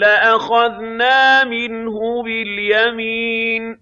لَأَخَذْنَا مِنْهُ بِالْيَمِينِ